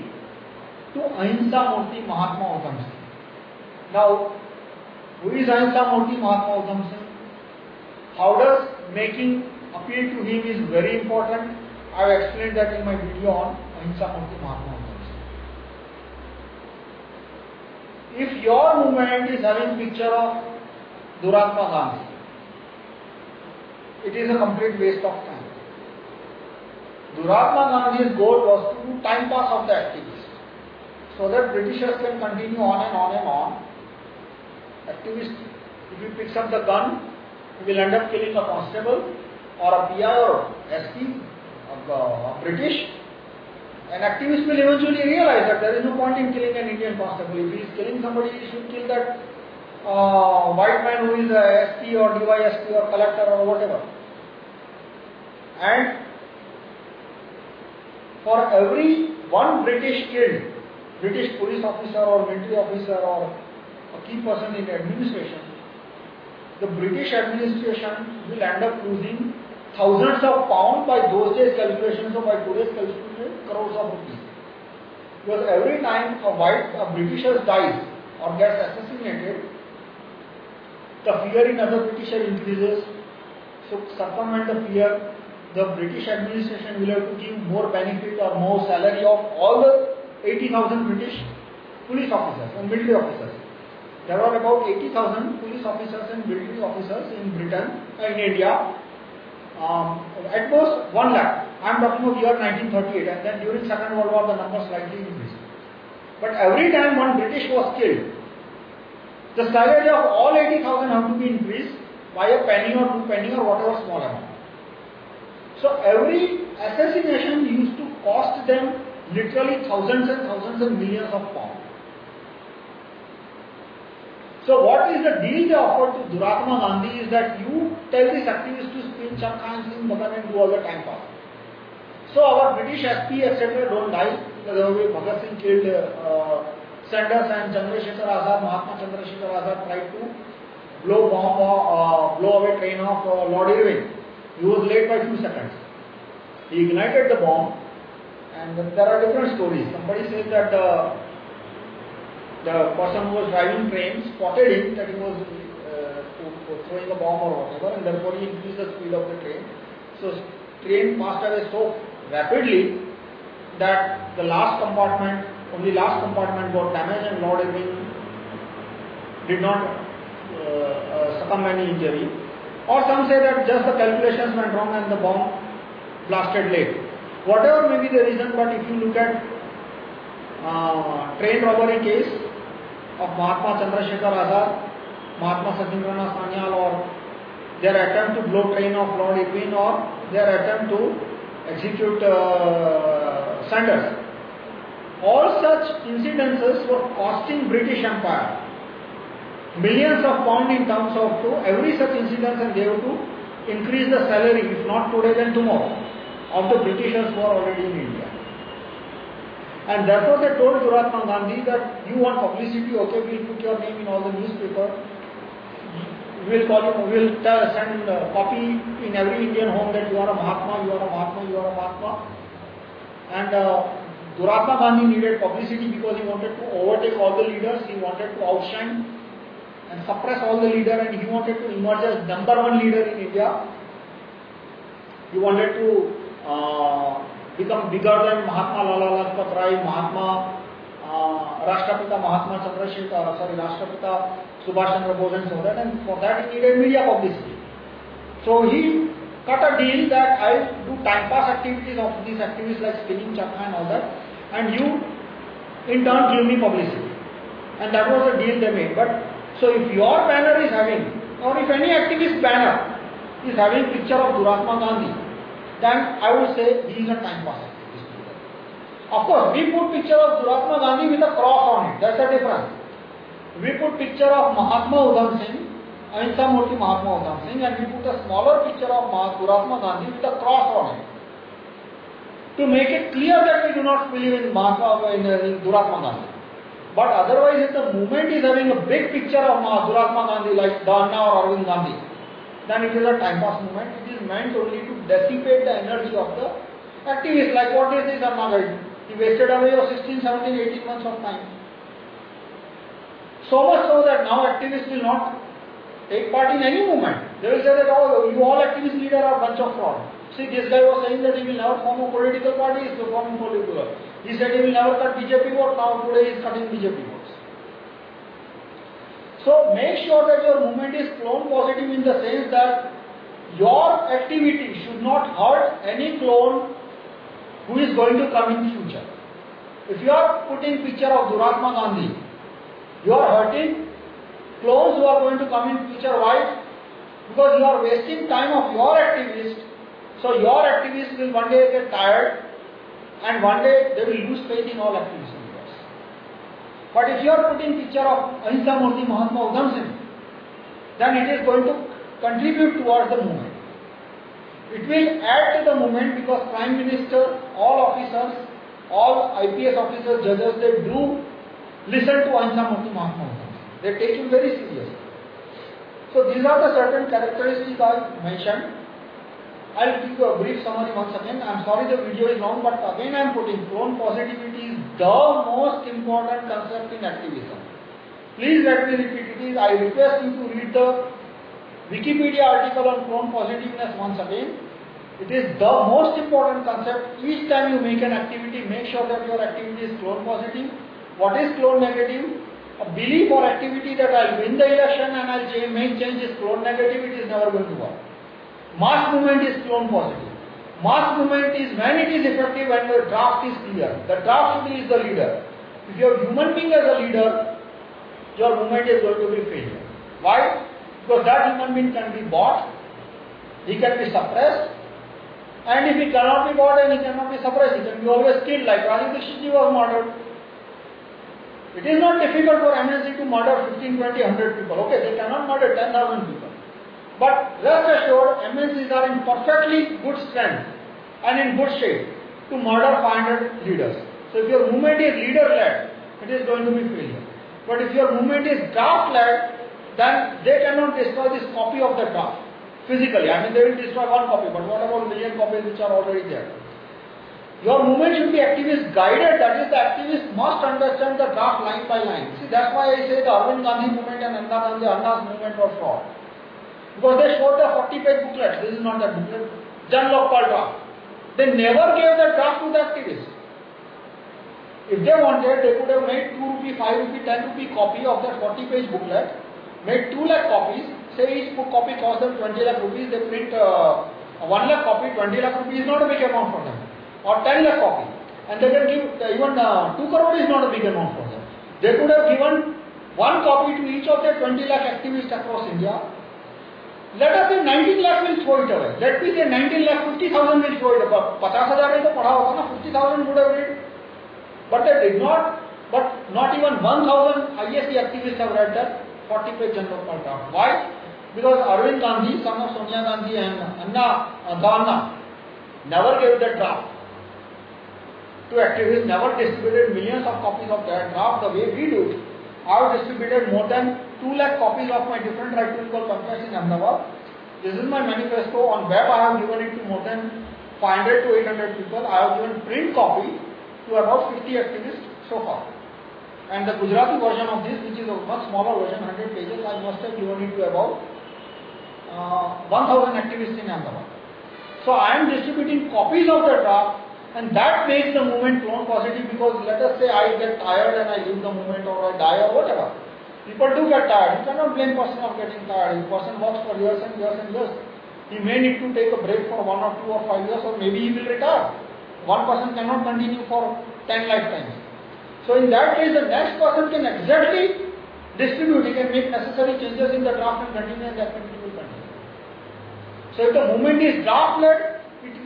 S1: to Ahimsa Murti Mahatma Udham Singh. Now, who is Ahimsa Murti Mahatma Udham Singh? How does making appeal to him is very important. I have explained that in my video on Ahimsa Murti Mahatma Udham Singh. If your movement is having picture of Duratma Gandhi, it is a complete waste of time. Duratma Gandhi's goal was to do time pass of the activists, so that Britishers can continue on and on and on. Activist, if he picks up the gun, he will end up killing a constable or a PI or SP of the British. An activist will eventually realize that there is no point in killing an Indian constable. If he is killing somebody, he should kill that uh, white man who is a SP or DYSP or collector or whatever. And for every one British killed, British police officer or military officer or a key person in administration, the British administration will end up losing thousands of pounds by those days calculations or by today's calculations, crores of rupees. Because every time a white a Britisher dies or gets assassinated, the fear in other Britisher increases. So circumvent the fear, the British administration will have to give more benefit or more salary of all the 80,000 British police officers and military officers. There were about 80,000 police officers and military officers in Britain, uh, in India. Um, at most 1 lakh. I am talking of year 1938 and then during Second World War the number slightly increased. But every time one British was killed, the salary of all 80,000 have to be increased by a penny or two penny or whatever small amount. So every assassination used to cost them literally thousands and thousands and millions of pounds. So what is the deal they offered to Duratma Gandhi is that you tell this activist to spin Charkha and sing Bhajan and do all the time pass. So our British SP etc. don't die. The way Bhagat Singh killed uh, Saunders and Chandrasekhar Azad, Mahatma Chandrasekhar Azad tried to blow bomb, uh, blow away train of uh, Lord Irwin. He was late by few seconds. He ignited the bomb and there are different stories. Somebody says that uh, the person who was driving train spotted him that he was uh, throwing a bomb or whatever and therefore he increased the speed of the train. So train passed away so rapidly that the last compartment, only last compartment got damaged and Lord Irwin did not uh, uh, succumb any injury. Or some say that just the calculations went wrong and the bomb blasted late. Whatever may be the reason, but if you look at train robbery case of Mahatma Chandrasekhar Azad, Mahatma Satyendranath Sanyal or their attempt to blow train of Lord Irwin or their attempt to execute uh, Saunders. All such incidences were costing British Empire millions of pounds in terms of to every such incident and they to increase the salary, if not today then tomorrow, of the Britishers who are already in India. And therefore they told Duratma Gandhi that you want publicity, okay, we'll put your name in all the newspaper. We'll call you, we'll send a copy in every Indian home that you are a Mahatma, you are a Mahatma, you are a Mahatma. And uh, Duratma Gandhi needed publicity because he wanted to overtake all the leaders, he wanted to outshine and suppress all the leader and he wanted to emerge as number one leader in India. He wanted to uh, become bigger than Mahatma Lala Lajpat Rai, Mahatma uh, Rashtrapita Mahatma Chandrasekhar, uh, sorry, Rashtrapita Subhash Chandra Bose and so that, and for that he needed media publicity. So he cut a deal that I do time pass activities of these activities like spinning chakra and all that, and you in turn give me publicity. And that was the deal they made. But so if your banner is having, or if any activist banner is having picture of Duratma Gandhi, then I would say he is a time pass activist. Of course, we put picture of Duratma Gandhi with a cross on it. That's the difference. We put picture of Mahatma Udham Singh, Ahimsa Murti Mahatma Udham Singh, and we put a smaller picture of Duratma Gandhi with a cross on it. To make it clear that we do not believe in Mahatma in, in Duratma Gandhi. But otherwise, if the movement is having a big picture of Duratma Gandhi like Dhanna or Arvind Gandhi, then it is a time pass movement. It is meant only to dissipate the energy of the activist. Like what is this Anna He wasted away your 16, 17, 18 months of time. So much so that now activists will not take part in any movement. They will say that, oh, you all activist leaders are a bunch of fraud. See, this guy was saying that he will never form a political party, he is forming political. He said he will never cut BJP vote, now today he is cutting BJP votes. So make sure that your movement is clone positive in the sense that your activity should not hurt any clone who is going to come in future. If you are putting picture of Duratma Gandhi, you are hurting clones who are going to come in future. Why? Because you are wasting time of your activists. So your activists will one day get tired and one day they will lose faith in all activism. But if you are putting picture of Ahimsa Murti Mahatma Udham then it is going to contribute towards the movement. It will add to the movement because Prime Minister, all officers, all IPS officers, judges, they do listen to Ahimsa Murti Mahatma Udham. They take him very seriously. So these are the certain characteristics I mentioned. I'll give you a brief summary once again. I'm sorry the video is long, but again I'm putting clone positivity is the most important concept in activism. Please let me repeat it I request you to read the Wikipedia article on clone positiveness once again. It is the most important concept. Each time you make an activity, make sure that your activity is clone positive. What is clone negative? A belief or activity that I'll win the election and I'll make change is clone negative, it is never going to work. Mass movement is clone positive. Mass movement is when it is effective when the draft is clear. The draft is the leader. If you have human being as a leader, your movement is going to be failure. Why? Because that human being can be bought, he can be suppressed, and if he cannot be bought and he cannot be suppressed, he can be always killed like Dixit was murdered. It is not difficult for MNC to murder 15, 20, 100 people. Okay, they cannot murder 10,000 people. But rest assured, MNCs are in perfectly good strength and in good shape to murder 500 leaders. So if your movement is leader-led, it is going to be failure. But if your movement is draft-led, then they cannot destroy this copy of the draft physically. I mean, they will destroy one copy, but what about million copies which are already there? Your movement should be activist guided, that is, the activist must understand the draft line by line. See, that's why I say the Arvind Gandhi movement and Anna Gandhi, Anna's movement was fraud. Because they showed the 40 page booklet. This is not that booklet. Lokpal draft. They never gave the draft to the activists. If they wanted, they could have made 2 rupee, 5 rupee, 10 rupee copy of that 40 page booklet, made 2 lakh copies, say each book copy cost them 20 lakh rupees, they print uh, 1 lakh copy, 20 lakh rupees is not a big amount for them, or 10 lakh copy, and they can give, even uh, 2 crore is not a big amount for them. They could have given one copy to each of their 20 lakh activists across India, let us say 19 lakh will throw it away. Let me say 19 lakh 50,000 will throw it away. 50,000 ने तो पढ़ा होगा ना 50,000 would have read. But they did not. But not even 1,000 ISC activists have read that 40 page general draft. Why? Because Arvind Gandhi, son of Sonia Gandhi and Anna Anna, never gave that draft to activists, never distributed millions of copies of that draft the way we do. I have distributed more than 2 lakh copies of my different right to recall in Ahmedabad. This is my manifesto. On web, I have given it to more than 500 to 800 people. I have given print copy to about 50 activists so far. And the Gujarati version of this, which is a much smaller version, 100 pages, I must have given it to about uh, 1000 activists in Ahmedabad. So I am distributing copies of the draft And that makes the movement clone positive because let us say I get tired and I leave the movement or I die or whatever. People do get tired. You cannot blame person of getting tired. If person works for years and years and years, he may need to take a break for one or two or five years or maybe he will retire. One person cannot continue for ten lifetimes. So in that case, the next person can exactly distribute. He can make necessary changes in the draft and continue and the activity will continue. So if the movement is draft-led,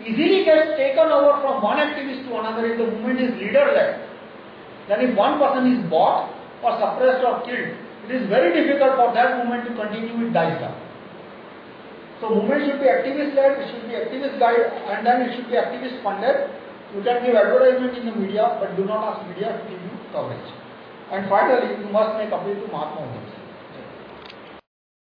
S1: easily gets taken over from one activist to another if the movement is leader-led. Then if one person is bought or suppressed or killed, it is very difficult for that movement to continue, it dies down. So movement should be activist-led, it should be activist-guided and then it should be activist-funded. You can give advertisement in the media but do not ask media to give you coverage. And finally, you must make appeal to Mahatma Gandhi.